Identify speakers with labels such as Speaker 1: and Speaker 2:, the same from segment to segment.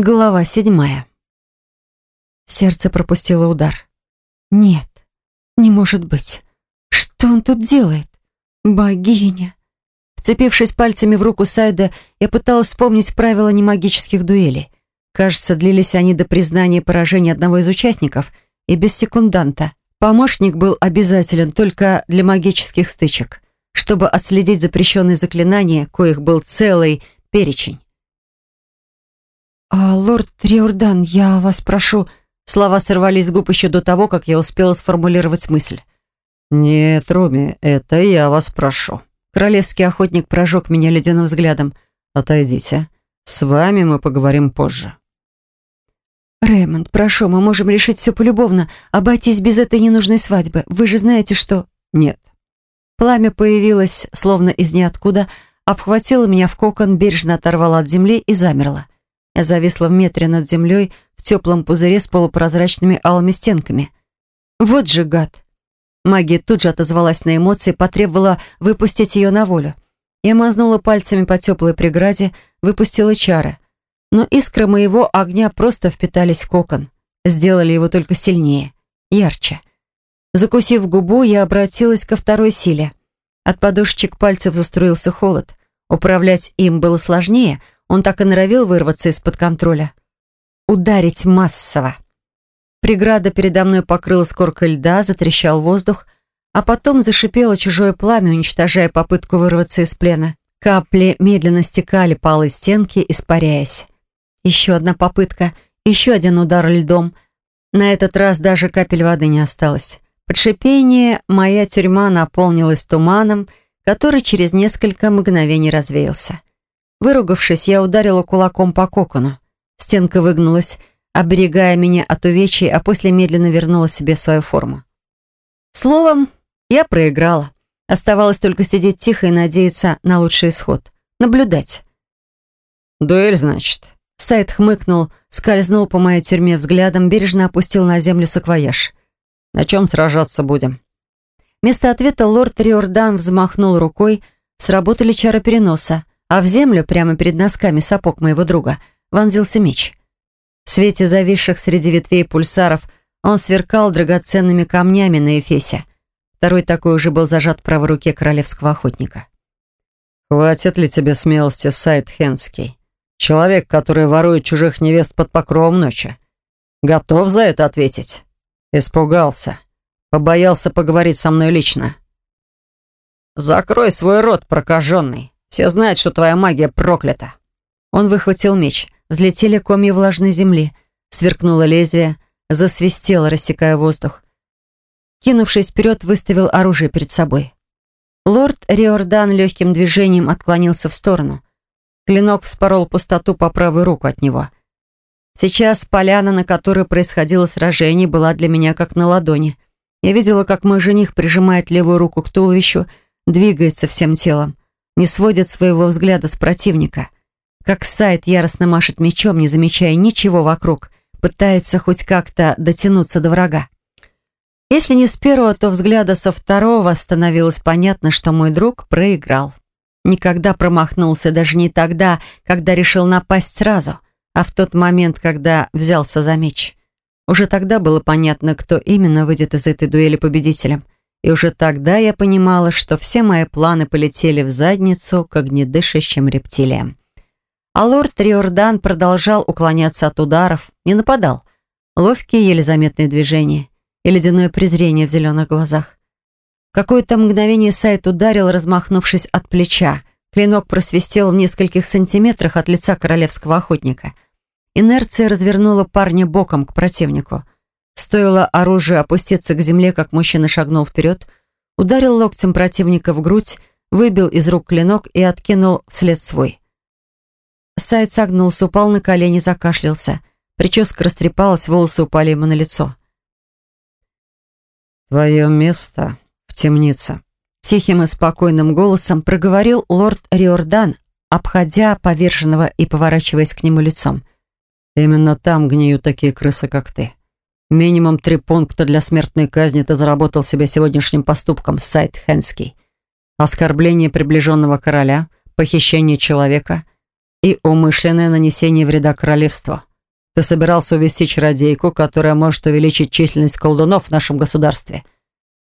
Speaker 1: Глава седьмая. Сердце пропустило удар. Нет, не может быть. Что он тут делает? Богиня. Вцепившись пальцами в руку Сайда, я пыталась вспомнить правила немагических дуэлей. Кажется, длились они до признания поражения одного из участников и без секунданта. Помощник был обязателен только для магических стычек, чтобы отследить запрещенные заклинания, коих был целый перечень. «А, лорд Риордан, я вас прошу...» Слова сорвались с губ еще до того, как я успела сформулировать мысль.
Speaker 2: «Нет, Руми, это я вас прошу».
Speaker 1: Королевский охотник прожег меня ледяным взглядом.
Speaker 2: «Отойдите. С вами мы поговорим позже».
Speaker 1: «Рэймонд, прошу, мы можем решить все полюбовно. Обойтись без этой ненужной свадьбы. Вы же знаете, что...»
Speaker 2: «Нет».
Speaker 1: Пламя появилось, словно из ниоткуда, обхватило меня в кокон, бережно оторвало от земли и замерло. Зависла в метре над землей в теплом пузыре с полупрозрачными алыми стенками. Вот же гад! Магия тут же отозвалась на эмоции, потребовала выпустить ее на волю. Я мазнула пальцами по теплой преграде, выпустила чары. Но искры моего огня просто впитались в кокон. Сделали его только сильнее, ярче. Закусив губу, я обратилась ко второй силе. От подушечек пальцев заструился холод. Управлять им было сложнее, он так и норовил вырваться из-под контроля. Ударить массово. Преграда передо мной покрылась коркой льда, затрещал воздух, а потом зашипело чужое пламя, уничтожая попытку вырваться из плена. Капли медленно стекали по алой стенке, испаряясь. Еще одна попытка, еще один удар льдом. На этот раз даже капель воды не осталось. Под шипение моя тюрьма наполнилась туманом, который через несколько мгновений развеялся. Выругавшись, я ударила кулаком по кокону. Стенка выгнулась, оберегая меня от увечий, а после медленно вернула себе свою форму. Словом, я проиграла. Оставалось только сидеть тихо и надеяться на лучший исход. Наблюдать.
Speaker 2: «Дуэль, значит?»
Speaker 1: Сайд хмыкнул, скользнул по моей тюрьме взглядом, бережно опустил на землю саквояж.
Speaker 2: «На чем сражаться будем?»
Speaker 1: Вместо ответа лорд Риордан взмахнул рукой, сработали чары переноса а в землю, прямо перед носками сапог моего друга, вонзился меч. В свете зависших среди ветвей пульсаров он сверкал драгоценными камнями на эфесе. Второй такой уже был зажат в правой руке королевского охотника.
Speaker 2: «Хватит ли тебе смелости, Сайд Хенский? Человек, который ворует чужих невест под покровом ночи. Готов за это ответить?» Испугался. Побоялся поговорить со мной лично. «Закрой свой рот, прокаженный. Все знают, что твоя магия проклята».
Speaker 1: Он выхватил меч. Взлетели комья влажной земли. Сверкнуло лезвие, засвистело, рассекая воздух. Кинувшись вперед, выставил оружие перед собой. Лорд Риордан легким движением отклонился в сторону. Клинок вспорол пустоту по правую руку от него. Сейчас поляна, на которой происходило сражение, была для меня как на ладони. Я видела, как мой жених прижимает левую руку к туловищу, двигается всем телом не сводит своего взгляда с противника. Как Сайт яростно машет мечом, не замечая ничего вокруг, пытается хоть как-то дотянуться до врага. Если не с первого, то взгляда со второго становилось понятно, что мой друг проиграл. Никогда промахнулся, даже не тогда, когда решил напасть сразу, а в тот момент, когда взялся за меч. Уже тогда было понятно, кто именно выйдет из этой дуэли победителем — и уже тогда я понимала, что все мои планы полетели в задницу к огнедышащим рептилиям. А лорд Риордан продолжал уклоняться от ударов, не нападал. Ловкие, еле заметные движения и ледяное презрение в зеленых глазах. Какое-то мгновение Сайт ударил, размахнувшись от плеча. Клинок просвистел в нескольких сантиметрах от лица королевского охотника. Инерция развернула парня боком к противнику — Стоило оружию опуститься к земле, как мужчина шагнул вперед, ударил локтем противника в грудь, выбил из рук клинок и откинул вслед свой. Сайд согнулся, упал на колени, закашлялся. Прическа растрепалась, волосы упали ему на лицо.
Speaker 2: «Твое место в темнице», — тихим и спокойным голосом проговорил лорд Риордан, обходя поверженного и поворачиваясь к нему лицом. «Именно там гниют такие крысы, как ты». Минимум три пункта для смертной казни ты заработал себе сегодняшним поступком, сайт Хенский. Оскорбление приближенного короля, похищение человека и умышленное нанесение вреда королевству. Ты собирался увести чародейку, которая может увеличить численность колдунов в нашем государстве.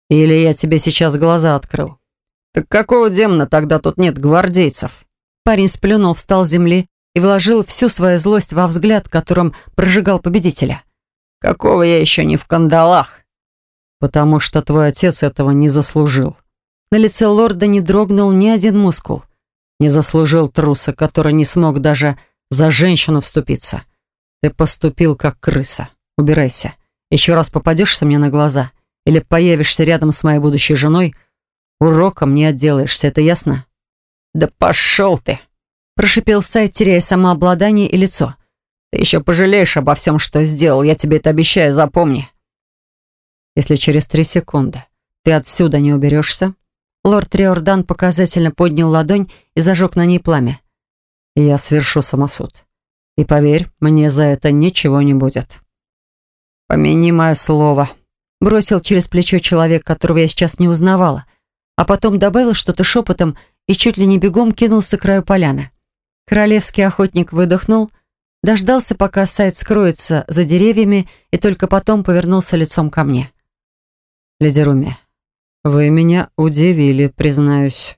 Speaker 2: Или я тебе сейчас глаза открыл? Так какого демона тогда тут нет гвардейцев?»
Speaker 1: Парень сплюнул, встал с земли и вложил всю свою злость во взгляд, которым прожигал победителя.
Speaker 2: «Какого я еще не в кандалах?» «Потому что твой отец этого не заслужил».
Speaker 1: На лице лорда не дрогнул ни один мускул.
Speaker 2: «Не заслужил труса, который не смог даже за женщину вступиться. Ты поступил как крыса. Убирайся. Еще раз попадешься мне на глаза или появишься рядом с моей будущей женой, уроком не отделаешься, это ясно?»
Speaker 1: «Да пошел ты!» Прошипел Сайт, теряя самообладание и лицо. «Ты еще пожалеешь обо всем, что сделал. Я тебе это обещаю, запомни».
Speaker 2: «Если через три секунды ты отсюда не уберешься...»
Speaker 1: Лорд Риордан показательно поднял ладонь и зажег на ней пламя.
Speaker 2: «Я свершу самосуд. И поверь, мне за это ничего не будет».
Speaker 1: «Помяни мое слово», — бросил через плечо человек, которого я сейчас не узнавала, а потом добавил что-то шепотом и чуть ли не бегом кинулся к краю поляны. Королевский охотник выдохнул, дождался, пока сайт скроется за деревьями, и только потом повернулся лицом ко мне.
Speaker 2: «Леди Руми, вы меня удивили, признаюсь».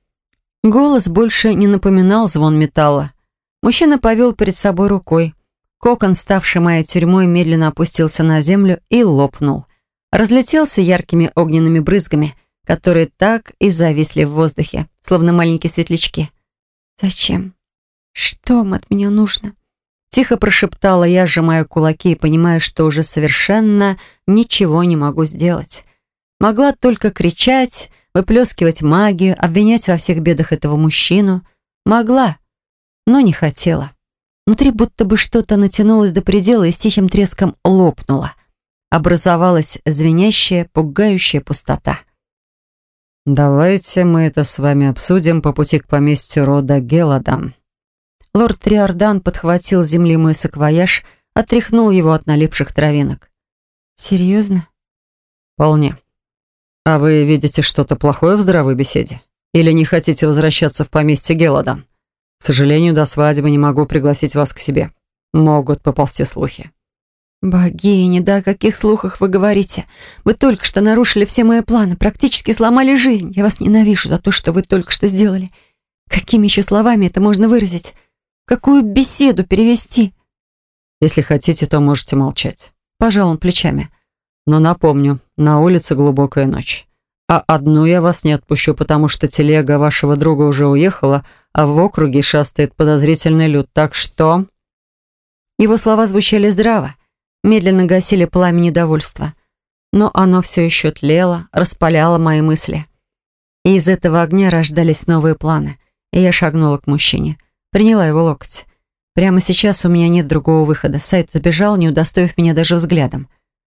Speaker 1: Голос больше не напоминал звон металла. Мужчина повел перед собой рукой. Кокон, ставший моей тюрьмой, медленно опустился на землю и лопнул. Разлетелся яркими огненными брызгами, которые так и зависли в воздухе, словно маленькие светлячки. «Зачем?» «Что вам от меня нужно?» Тихо прошептала я, сжимая кулаки и понимая, что уже совершенно ничего не могу сделать. Могла только кричать, выплескивать магию, обвинять во всех бедах этого мужчину. Могла, но не хотела. Внутри будто бы что-то натянулось до предела и с тихим треском лопнуло. Образовалась звенящая, пугающая пустота.
Speaker 2: «Давайте мы это с вами обсудим по пути к поместью рода Геладан»,
Speaker 1: Лорд Триордан подхватил с земли мой саквояж, отряхнул его от налипших травинок. «Серьезно?»
Speaker 2: «Вполне. А вы видите что-то плохое в здравой беседе? Или не хотите возвращаться в поместье Геладан? К сожалению, до свадьбы не могу пригласить вас к себе. Могут поползти слухи».
Speaker 1: «Богини, да о каких слухах вы говорите? Вы только что нарушили все мои планы, практически сломали жизнь. Я вас ненавижу за то, что вы только что сделали. Какими еще словами это можно выразить? Какую беседу перевести?
Speaker 2: Если хотите, то можете молчать.
Speaker 1: Пожал он плечами.
Speaker 2: Но напомню, на улице глубокая ночь. А одну я вас не отпущу, потому что телега вашего друга уже уехала, а в округе шастает подозрительный люд. Так что...»
Speaker 1: Его слова звучали здраво, медленно гасили пламя недовольства. Но оно все еще тлело, распаляло мои мысли. И из этого огня рождались новые планы. И я шагнула к мужчине. Приняла его локоть. Прямо сейчас у меня нет другого выхода. Сайт забежал, не удостоив меня даже взглядом.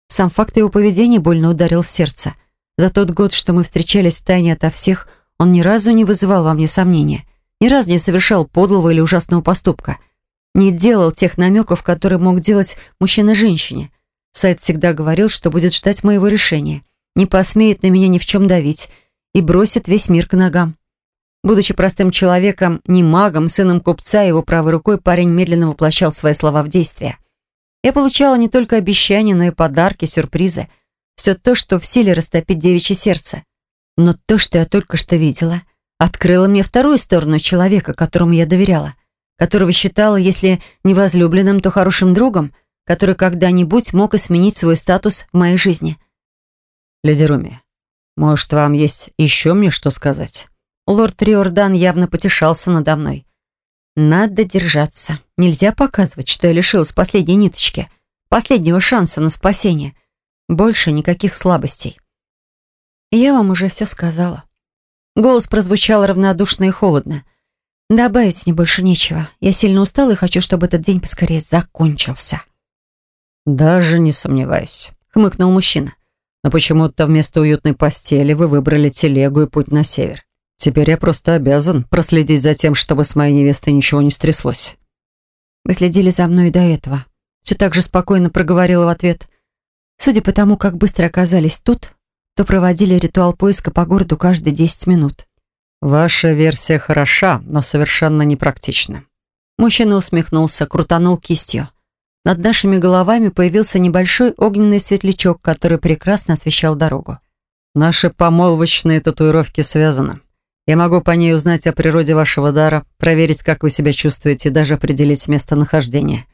Speaker 1: Сам факт его поведения больно ударил в сердце. За тот год, что мы встречались в тайне ото всех, он ни разу не вызывал во мне сомнения. Ни разу не совершал подлого или ужасного поступка. Не делал тех намеков, которые мог делать мужчина женщине. Сайт всегда говорил, что будет ждать моего решения. Не посмеет на меня ни в чем давить и бросит весь мир к ногам. Будучи простым человеком, не магом, сыном купца, его правой рукой парень медленно воплощал свои слова в действие. Я получала не только обещания, но и подарки, сюрпризы. Все то, что в силе растопить девичье сердце. Но то, что я только что видела, открыло мне вторую сторону человека, которому я доверяла, которого считала, если не возлюбленным, то хорошим другом, который когда-нибудь мог изменить свой статус в моей жизни.
Speaker 2: «Леди может, вам есть еще мне что сказать?»
Speaker 1: Лорд Риордан явно потешался надо мной. Надо держаться. Нельзя показывать, что я лишилась последней ниточки, последнего шанса на спасение. Больше никаких слабостей. Я вам уже все сказала. Голос прозвучал равнодушно и холодно. Добавить мне больше нечего. Я сильно устала и хочу, чтобы этот день поскорее закончился.
Speaker 2: «Даже не сомневаюсь», — хмыкнул мужчина. «Но почему-то вместо уютной постели вы выбрали телегу и путь на север. Теперь я просто обязан проследить за тем, чтобы с моей невестой ничего не стряслось.
Speaker 1: Вы следили за мной до этого. Все так же спокойно проговорила в ответ. Судя по тому, как быстро оказались тут, то проводили ритуал поиска по городу каждые 10 минут.
Speaker 2: Ваша версия хороша, но совершенно непрактична.
Speaker 1: Мужчина усмехнулся, крутанул кистью. Над нашими головами появился небольшой огненный светлячок, который прекрасно освещал дорогу.
Speaker 2: Наши помолвочные татуировки связаны. Я могу по ней узнать о природе вашего дара, проверить, как вы себя чувствуете, и даже определить местонахождение.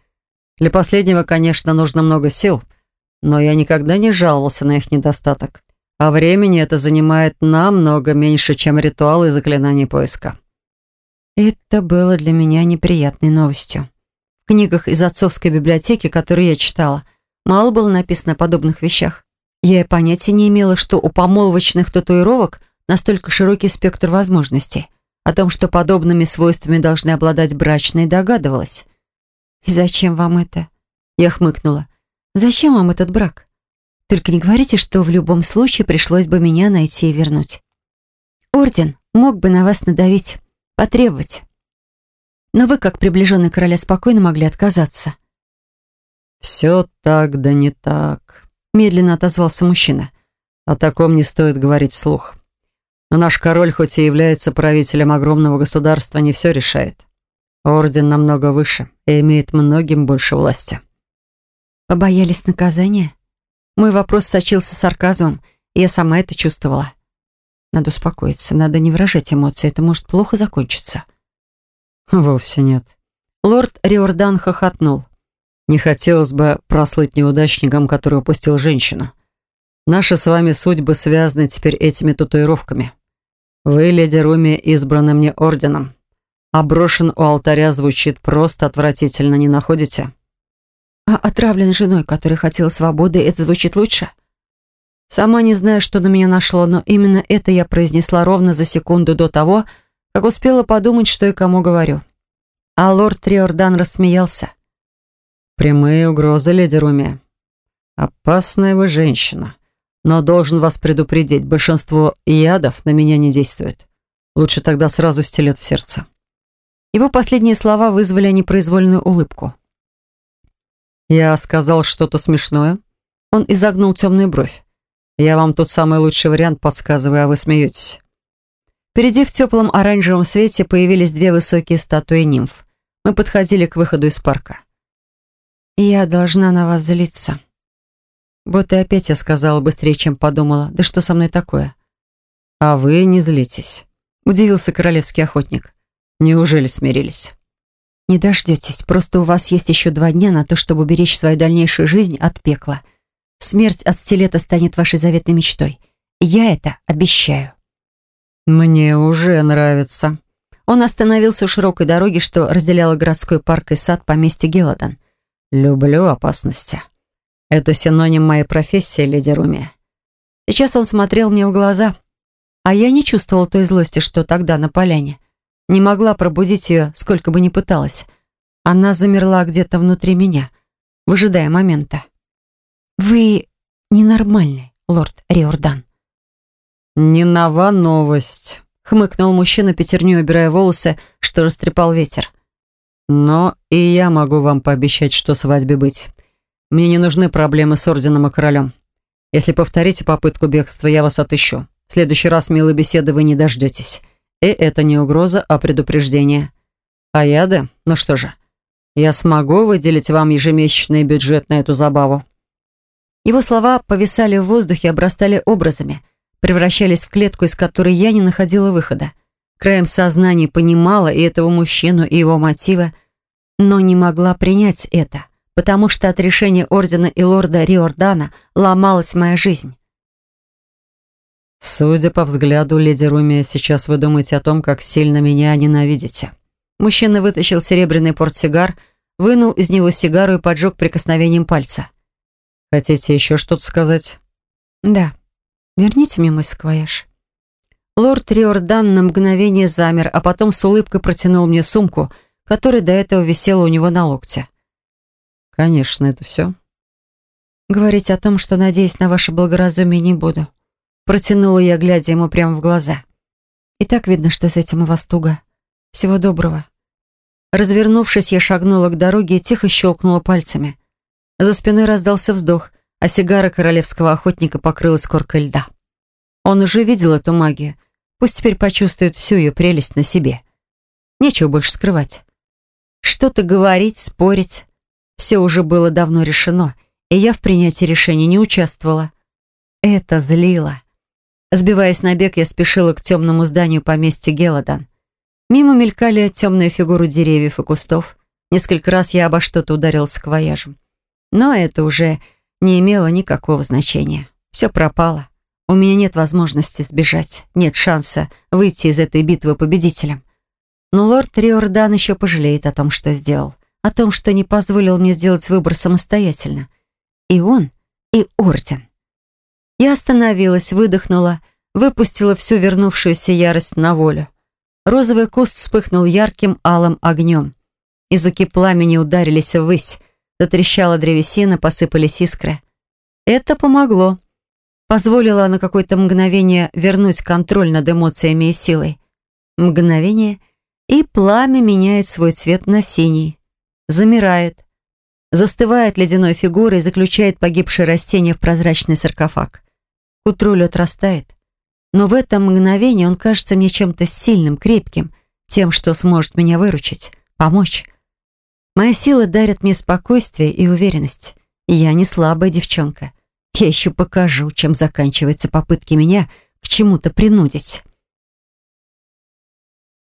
Speaker 2: Для последнего, конечно, нужно много сил, но я никогда не жаловался на их недостаток. А времени это занимает намного меньше, чем ритуалы и заклинания поиска.
Speaker 1: Это было для меня неприятной новостью. В книгах из отцовской библиотеки, которые я читала, мало было написано о подобных вещах. Я и понятия не имела, что у помолвочных татуировок настолько широкий спектр возможностей. О том, что подобными свойствами должны обладать брачные, догадывалась. «И зачем вам это?» Я хмыкнула. «Зачем вам этот брак? Только не говорите, что в любом случае пришлось бы меня найти и вернуть. Орден мог бы на вас надавить, потребовать. Но вы, как приближенный короля, спокойно могли отказаться».
Speaker 2: «Все так да не так», — медленно отозвался мужчина. «О таком не стоит говорить вслух. Но наш король, хоть и является правителем огромного государства, не все решает. Орден намного выше и имеет многим больше власти».
Speaker 1: «Побоялись наказания?» Мой вопрос сочился сарказмом, и я сама это чувствовала. Надо успокоиться, надо не выражать эмоции, это может плохо закончиться.
Speaker 2: Вовсе нет.
Speaker 1: Лорд Риордан хохотнул.
Speaker 2: Не хотелось бы прослыть неудачником, который упустил женщину. Наши с вами судьбы связаны теперь этими татуировками. Вы, леди Руми, избраны мне орденом. А брошен у алтаря звучит просто отвратительно, не находите?
Speaker 1: А отравлен женой, которая хотела свободы, это звучит лучше? Сама не знаю, что на меня нашло, но именно это я произнесла ровно за секунду до того, как успела подумать, что и кому говорю. А лорд Триордан рассмеялся.
Speaker 2: «Прямые угрозы, леди Руми. Опасная вы женщина. Но должен вас предупредить, большинство ядов на меня не действует. Лучше тогда сразу стелет в сердце».
Speaker 1: Его последние слова вызвали непроизвольную улыбку.
Speaker 2: «Я сказал что-то смешное?»
Speaker 1: Он изогнул темную бровь.
Speaker 2: «Я вам тут самый лучший вариант подсказываю, а вы смеетесь».
Speaker 1: Впереди в теплом оранжевом свете появились две высокие статуи нимф. Мы подходили к выходу из парка. «Я должна на вас злиться». Вот и опять я сказала быстрее, чем подумала. «Да что со мной такое?»
Speaker 2: «А вы не злитесь», — удивился королевский охотник. «Неужели смирились?»
Speaker 1: Не дождетесь, просто у вас есть еще два дня на то, чтобы уберечь свою дальнейшую жизнь от пекла. Смерть от стилета станет вашей заветной мечтой. Я это обещаю.
Speaker 2: Мне уже нравится.
Speaker 1: Он остановился у широкой дороги, что разделяла городской парк и сад поместья Геладан.
Speaker 2: Люблю опасности. Это синоним моей профессии, леди Руми.
Speaker 1: Сейчас он смотрел мне в глаза, а я не чувствовала той злости, что тогда на поляне. Не могла пробудить ее, сколько бы ни пыталась. Она замерла где-то внутри меня, выжидая момента. «Вы ненормальный, лорд Риордан».
Speaker 2: «Не нова новость», — хмыкнул мужчина, пятерню убирая волосы, что растрепал ветер. «Но и я могу вам пообещать, что свадьбе быть. Мне не нужны проблемы с орденом и королем. Если повторите попытку бегства, я вас отыщу. В следующий раз милой беседы вы не дождетесь. И это не угроза, а предупреждение. А яды? Ну что же, я смогу выделить вам ежемесячный бюджет на эту забаву.
Speaker 1: Его слова повисали в воздухе, обрастали образами, превращались в клетку, из которой я не находила выхода. Краем сознания понимала и этого мужчину, и его мотивы, но не могла принять это, потому что от решения Ордена и Лорда Риордана ломалась моя жизнь.
Speaker 2: «Судя по взгляду, леди Руми, сейчас вы думаете о том, как сильно меня ненавидите».
Speaker 1: Мужчина вытащил серебряный портсигар, вынул из него сигару и поджег прикосновением пальца.
Speaker 2: «Хотите еще что-то сказать?»
Speaker 1: «Да. Верните мне мой саквояж». Лорд Риордан на мгновение замер, а потом с улыбкой протянул мне сумку, которая до этого висела у него на локте.
Speaker 2: «Конечно, это все».
Speaker 1: «Говорить о том, что, надеюсь на ваше благоразумие, не буду. Протянула я, глядя ему прямо в глаза. И так видно, что с этим у вас туго. Всего доброго. Развернувшись, я шагнула к дороге и тихо щелкнула пальцами. За спиной раздался вздох, а сигара королевского охотника покрылась коркой льда. Он уже видел эту магию. Пусть теперь почувствует всю ее прелесть на себе. Нечего больше скрывать. Что-то говорить, спорить. Все уже было давно решено, и я в принятии решения не участвовала. Это злило. Сбиваясь на бег, я спешила к темному зданию поместья Геладан. Мимо мелькали темные фигуры деревьев и кустов. Несколько раз я обо что-то ударился квояжем. Но это уже не имело никакого значения. Все пропало. У меня нет возможности сбежать, нет шанса выйти из этой битвы победителем. Но лорд Риордан еще пожалеет о том, что сделал, о том, что не позволил мне сделать выбор самостоятельно. И он, и Орден. Я остановилась, выдохнула, выпустила всю вернувшуюся ярость на волю. Розовый куст вспыхнул ярким алым огнем. Языки пламени ударились ввысь, затрещала древесина, посыпались искры. Это помогло. Позволило на какое-то мгновение вернуть контроль над эмоциями и силой. Мгновение, и пламя меняет свой цвет на синий. Замирает. Застывает ледяной фигурой и заключает погибшее растение в прозрачный саркофаг. К утру лед растает. Но в это мгновение он кажется мне чем-то сильным, крепким, тем, что сможет меня выручить, помочь. Моя сила дарит мне спокойствие и уверенность. Я не слабая девчонка. Я еще покажу, чем заканчиваются попытки меня к чему-то принудить.